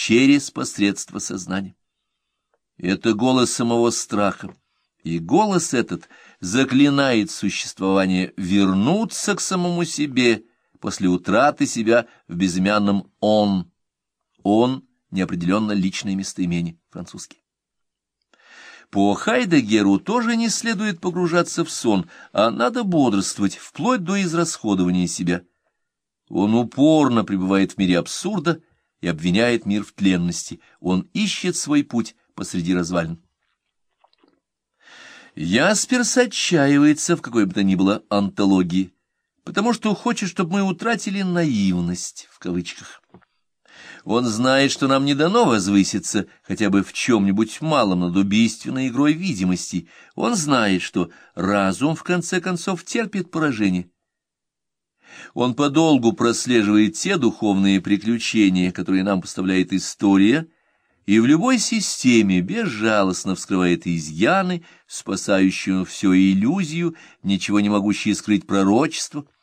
через посредство сознания. Это голос самого страха, и голос этот заклинает существование вернуться к самому себе после утраты себя в безымянном «он». «Он» — неопределенно личное местоимение, французский. По Хайдегеру тоже не следует погружаться в сон, а надо бодрствовать, вплоть до израсходования себя. Он упорно пребывает в мире абсурда и обвиняет мир в тленности. Он ищет свой путь посреди развалин. Ясперс отчаивается в какой бы то ни было антологии, потому что хочет, чтобы мы утратили наивность, в кавычках. Он знает, что нам не дано возвыситься хотя бы в чем-нибудь малом над убийственной игрой видимости. Он знает, что разум, в конце концов, терпит поражение. Он подолгу прослеживает те духовные приключения, которые нам поставляет история, и в любой системе безжалостно вскрывает изъяны, спасающую всю иллюзию, ничего не могущие скрыть пророчество —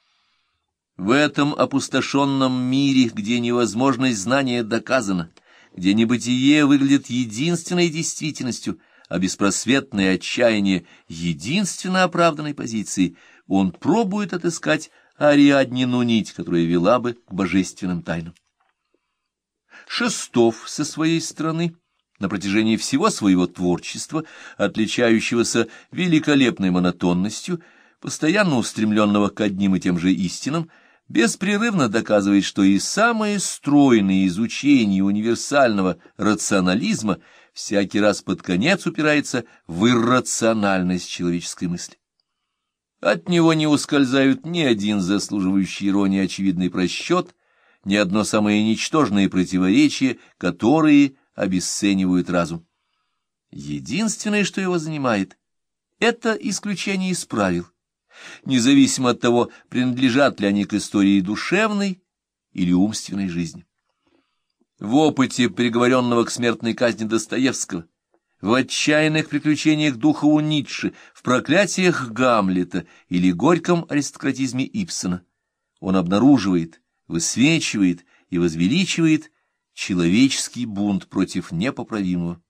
в этом опустошенном мире, где невозможность знания доказана, где небытие выглядит единственной действительностью, а беспросветное отчаяние — единственно оправданной позиции, он пробует отыскать Ариаднину нить, которая вела бы к божественным тайнам. Шестов со своей стороны на протяжении всего своего творчества, отличающегося великолепной монотонностью, постоянно устремленного к одним и тем же истинам, беспрерывно доказывает, что и самые стройные изучения универсального рационализма всякий раз под конец упирается в иррациональность человеческой мысли. От него не ускользают ни один заслуживающий иронии очевидный просчет, ни одно самое ничтожное противоречие, которые обесценивают разум. Единственное, что его занимает, это исключение из правил независимо от того, принадлежат ли они к истории душевной или умственной жизни. В опыте приговоренного к смертной казни Достоевского, в отчаянных приключениях духа у Ницше, в проклятиях Гамлета или горьком аристократизме Ипсона он обнаруживает, высвечивает и возвеличивает человеческий бунт против непоправимого.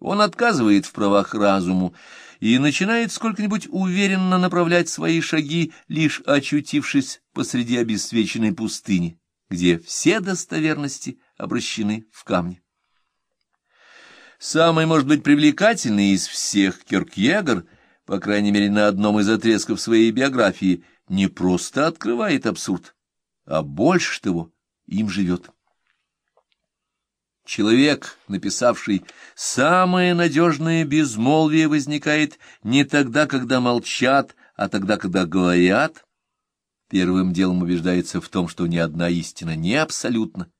Он отказывает в правах разуму и начинает сколько-нибудь уверенно направлять свои шаги, лишь очутившись посреди обесцвеченной пустыни, где все достоверности обращены в камни. Самый, может быть, привлекательный из всех Кёркьегор, по крайней мере, на одном из отрезков своей биографии, не просто открывает абсурд, а больше того, им живет. Человек, написавший «самое надежное безмолвие возникает не тогда, когда молчат, а тогда, когда говорят», первым делом убеждается в том, что ни одна истина не абсолютна,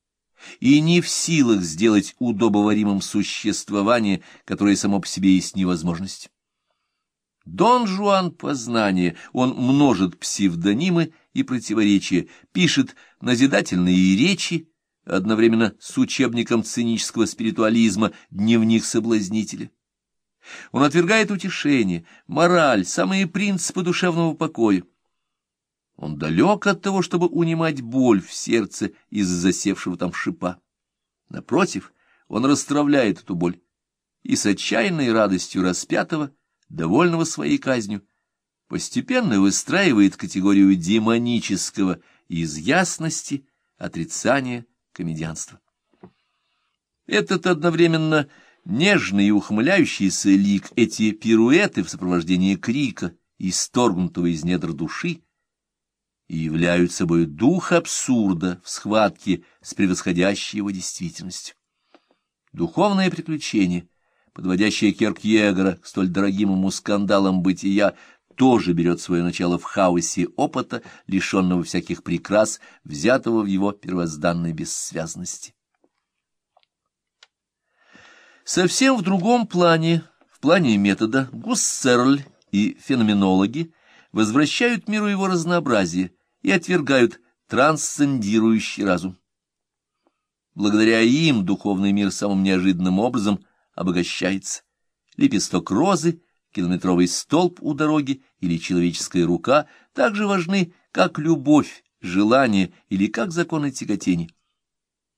и не в силах сделать удобоваримым существование, которое само по себе есть невозможность. Дон Жуан познания, он множит псевдонимы и противоречия, пишет назидательные речи, одновременно с учебником цинического спиритуализма «Дневник соблазнителя». Он отвергает утешение, мораль, самые принципы душевного покоя. Он далек от того, чтобы унимать боль в сердце из-за засевшего там шипа. Напротив, он расстравляет эту боль и с отчаянной радостью распятого, довольного своей казнью, постепенно выстраивает категорию демонического из ясности, отрицания, комедианства. Этот одновременно нежный и ухмыляющийся лик, эти пируэты в сопровождении крика, исторгнутого из недр души, и являют собой дух абсурда в схватке с превосходящей его действительностью. Духовное приключение, подводящее Керкьегора к столь дорогим ему скандалам бытия, тоже берет свое начало в хаосе опыта, лишенного всяких прикрас, взятого в его первозданной бессвязности. Совсем в другом плане, в плане метода, Гуссерль и феноменологи возвращают миру его разнообразие и отвергают трансцендирующий разум. Благодаря им духовный мир самым неожиданным образом обогащается. Лепесток розы километровый столб у дороги или человеческая рука так же важны, как любовь, желание или как законы тяготения.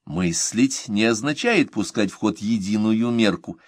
Мыслить не означает пускать в ход единую мерку,